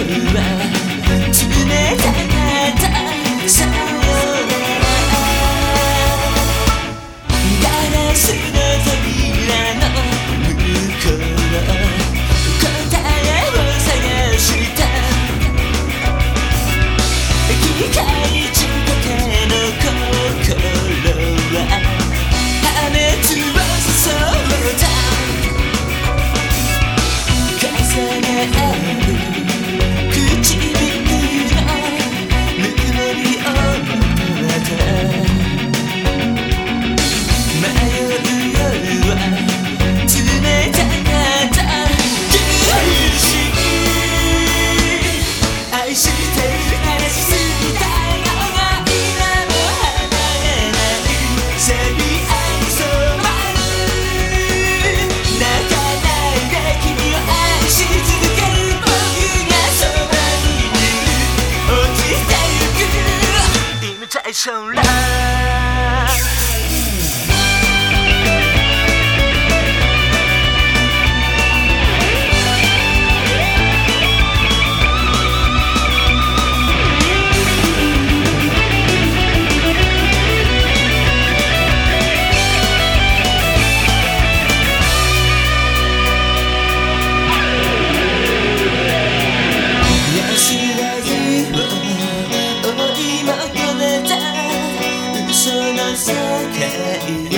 は冷たかった。再重来 yeah.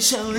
Trở